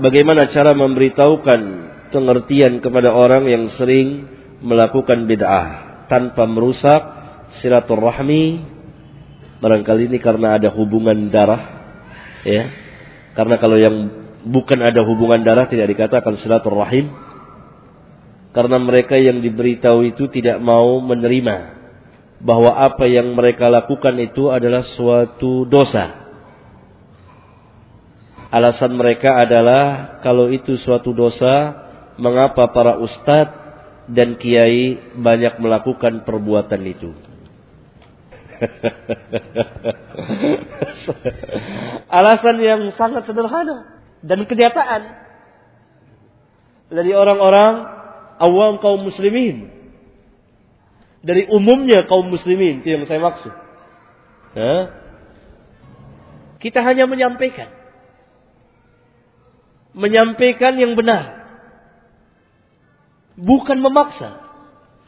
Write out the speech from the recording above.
bagaimana cara memberitahukan pengertian kepada orang yang sering melakukan bid'ah tanpa merusak silaturahmi. Barangkali ini karena ada hubungan darah ya. Karena kalau yang bukan ada hubungan darah tidak dikatakan silaturahim. Karena mereka yang diberitahu itu tidak mau menerima bahwa apa yang mereka lakukan itu adalah suatu dosa Alasan mereka adalah kalau itu suatu dosa, mengapa para ustadz dan kiai banyak melakukan perbuatan itu? Alasan yang sangat sederhana dan kenyataan dari orang-orang awam kaum muslimin. Dari umumnya kaum muslimin, itu yang saya maksud. Kita hanya menyampaikan menyampaikan yang benar. Bukan memaksa.